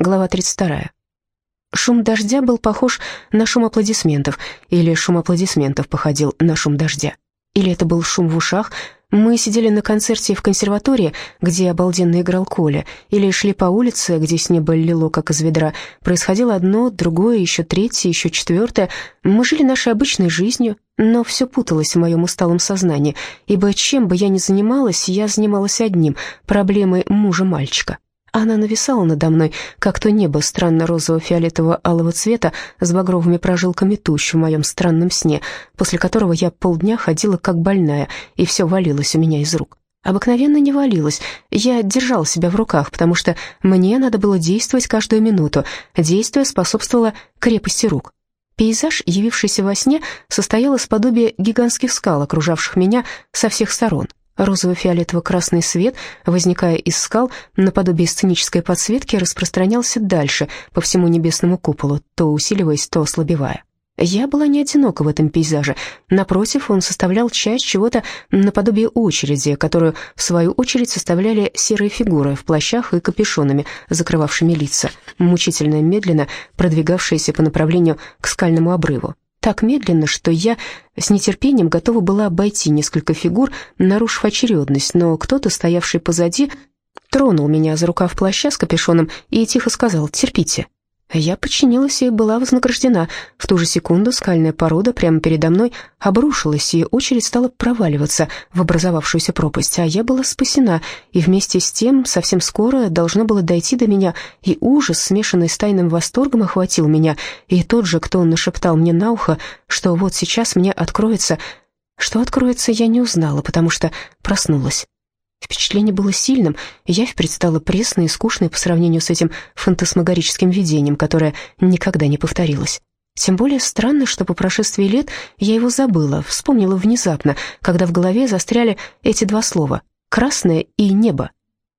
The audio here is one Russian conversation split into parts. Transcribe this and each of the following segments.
Глава 32. Шум дождя был похож на шум аплодисментов, или шум аплодисментов походил на шум дождя. Или это был шум в ушах. Мы сидели на концерте в консерватории, где обалденно играл Коля, или шли по улице, где с неба лило, как из ведра. Происходило одно, другое, еще третье, еще четвертое. Мы жили нашей обычной жизнью, но все путалось в моем усталом сознании, ибо чем бы я ни занималась, я занималась одним — проблемой мужа-мальчика. Она нависала надо мной, как то небо странно-розово-фиолетового-алого цвета с багровыми прожилками туч в моем странном сне, после которого я полдня ходила как больная, и все валилось у меня из рук. Обыкновенно не валилось, я держала себя в руках, потому что мне надо было действовать каждую минуту, действие способствовало крепости рук. Пейзаж, явившийся во сне, состоял из подобия гигантских скал, окружавших меня со всех сторон. Розово-фиолетово-красный свет, возникая из скал, наподобие сценической подсветки, распространялся дальше, по всему небесному куполу, то усиливаясь, то ослабевая. Я была не одинока в этом пейзаже. Напротив, он составлял часть чего-то наподобие очереди, которую, в свою очередь, составляли серые фигуры в плащах и капюшонами, закрывавшими лица, мучительно медленно продвигавшиеся по направлению к скальному обрыву так медленно, что я с нетерпением готова была обойти несколько фигур, нарушив очередность, но кто-то, стоявший позади, тронул меня за рукав плаща с капюшоном и тихо сказал «терпите». Я подчинилась и была вознаграждена. В ту же секунду скальная порода прямо передо мной обрушилась, и очередь стала проваливаться в образовавшуюся пропасть, а я была спасена, и вместе с тем совсем скоро должно было дойти до меня, и ужас, смешанный с тайным восторгом, охватил меня, и тот же, кто нашептал мне на ухо, что вот сейчас мне откроется... Что откроется, я не узнала, потому что проснулась. Впечатление было сильным, и явь предстала пресной и скучной по сравнению с этим фантасмагорическим видением, которое никогда не повторилось. Тем более странно, что по прошествии лет я его забыла, вспомнила внезапно, когда в голове застряли эти два слова «красное» и «небо».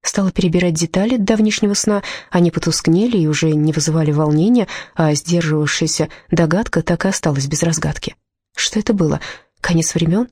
Стала перебирать детали давнишнего сна, они потускнели и уже не вызывали волнения, а сдерживавшаяся догадка так и осталась без разгадки. Что это было? Конец времен?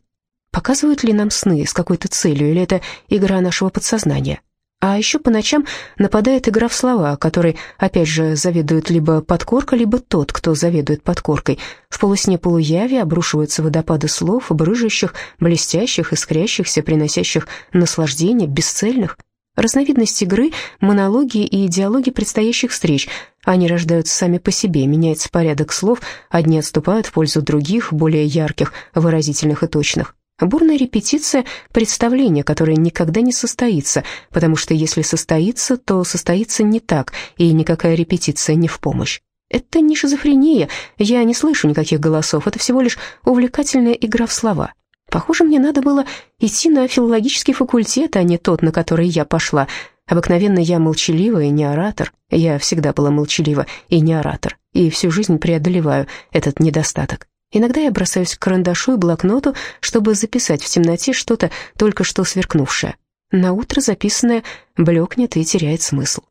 Показывают ли нам сны с какой-то целью, или это игра нашего подсознания? А еще по ночам нападает игра в слова, которой, опять же, заведует либо подкорка, либо тот, кто заведует подкоркой. В полусне полуяви обрушиваются водопады слов, брыжущих, блестящих, искрящихся, приносящих наслаждение, бесцельных. Разновидность игры, монологи и диалоги предстоящих встреч. Они рождаются сами по себе, меняется порядок слов, одни отступают в пользу других, более ярких, выразительных и точных. Бурная репетиция — представление, которое никогда не состоится, потому что если состоится, то состоится не так, и никакая репетиция не в помощь. Это не шизофрения, я не слышу никаких голосов, это всего лишь увлекательная игра в слова. Похоже, мне надо было идти на филологический факультет, а не тот, на который я пошла. Обыкновенно я молчалива и не оратор. Я всегда была молчалива и не оратор, и всю жизнь преодолеваю этот недостаток. Иногда я бросаюсь к карандашу и блокноту, чтобы записать в темноте что-то только что сверкнувшее. На утро записанное блекнет и теряет смысл.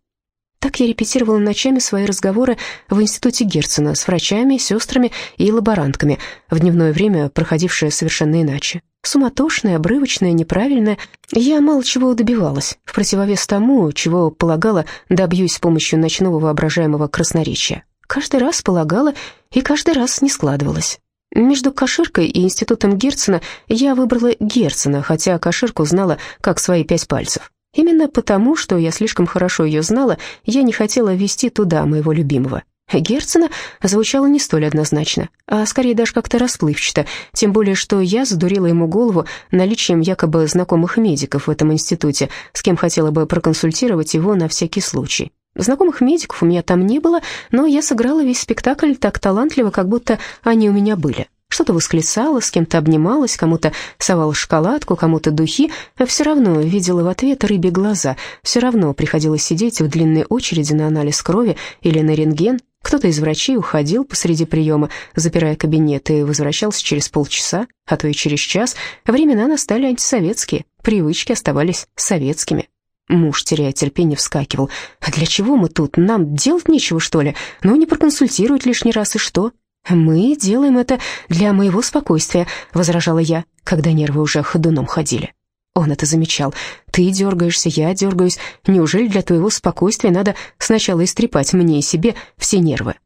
Так я репетировала ночами свои разговоры в институте Герцена с врачами, сестрами и лаборантками, в дневное время проходившее совершенно иначе. Суматошное, обрывочное, неправильное. Я мало чего добивалась, в противовес тому, чего полагала, добьюсь с помощью ночного воображаемого красноречия. Каждый раз полагала, и каждый раз не складывалось. Между Каширкой и институтом Герцена я выбрала Герцена, хотя Каширку знала как свои пять пальцев. Именно потому, что я слишком хорошо ее знала, я не хотела вести туда моего любимого. Герцена звучало не столь однозначно, а скорее даже как-то расплывчато, тем более, что я задурила ему голову наличием якобы знакомых медиков в этом институте, с кем хотела бы проконсультировать его на всякий случай. Знакомых медиков у меня там не было, но я сыграла весь спектакль так талантливо, как будто они у меня были. Что-то восклицала, с кем-то обнималась, кому-то совала шоколадку, кому-то духи, а все равно видела в ответ рыбьи глаза, все равно приходилось сидеть в длинной очереди на анализ крови или на рентген. Кто-то из врачей уходил посреди приема, запирая кабинет, и возвращался через полчаса, а то и через час. Времена настали антисоветские, привычки оставались советскими. Муж, теряя терпение, вскакивал. «А для чего мы тут? Нам делать нечего, что ли? Ну, не проконсультируют лишний раз, и что?» «Мы делаем это для моего спокойствия», — возражала я, когда нервы уже ходуном ходили. Он это замечал. «Ты дергаешься, я дергаюсь. Неужели для твоего спокойствия надо сначала истрепать мне и себе все нервы?»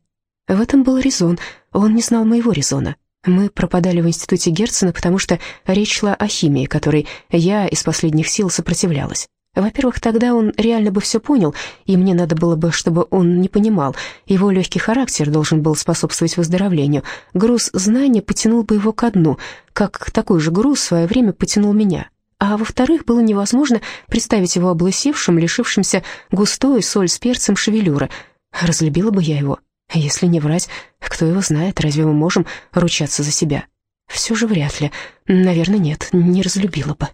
В этом был резон. Он не знал моего резона. Мы пропадали в институте Герцена, потому что речь шла о химии, которой я из последних сил сопротивлялась. Во-первых, тогда он реально бы все понял, и мне надо было бы, чтобы он не понимал. Его легкий характер должен был способствовать выздоровлению. Груз знания потянул бы его ко дну, как такой же груз в свое время потянул меня. А во-вторых, было невозможно представить его облысевшим, лишившимся густой соль с перцем шевелюры. Разлюбила бы я его, если не врать, кто его знает, разве мы можем ручаться за себя? Все же вряд ли. Наверное, нет, не разлюбила бы.